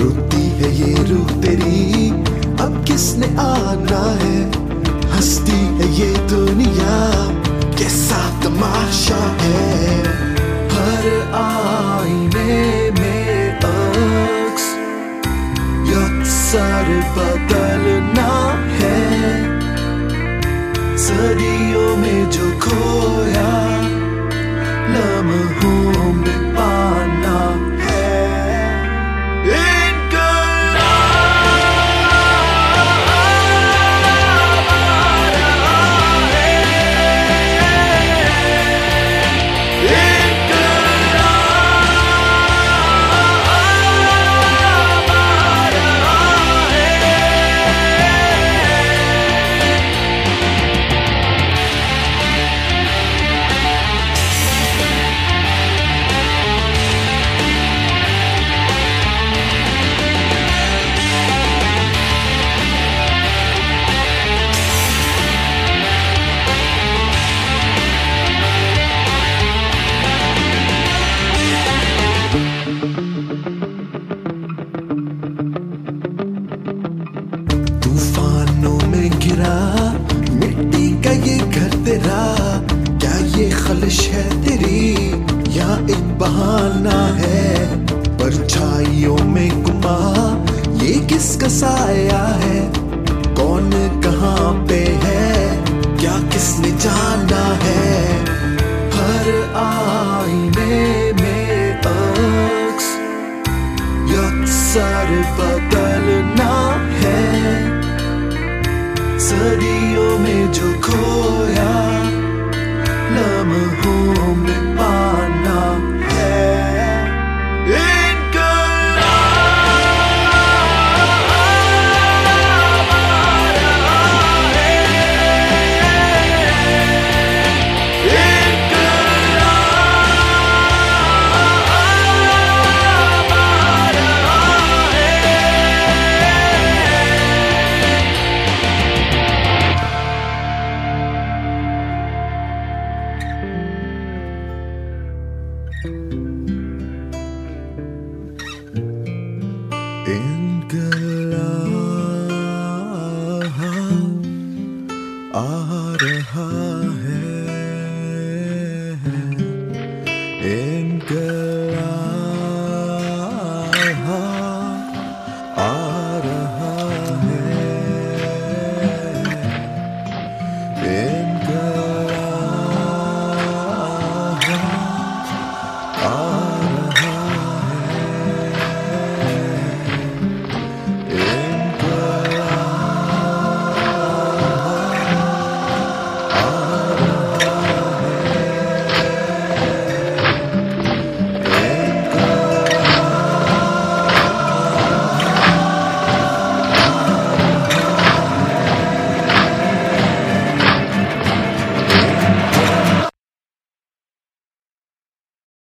روتی ہے یہ روح تیری۔ اب کس نے آنا ہے؟ ہستی ہے یہ دنیا۔ کیسا تماشا ہے؟ ہر آئینے میں عکس یکسر بدلنا ہے؟ صدیوں میں جو کھویا۔ یہ خلش ہے تیری یا ایک بہانہ ہے۔ پرچھائیوں میں گما یہ کس کا سایہ ہے؟ کون کہاں پہ ہے؟ کیا کس نے جانا ہے؟ ہر آئینے میں عکس یکسر بدلنا ہے۔ صدیوں میں جو کھویا ان کے آ رہا ہے۔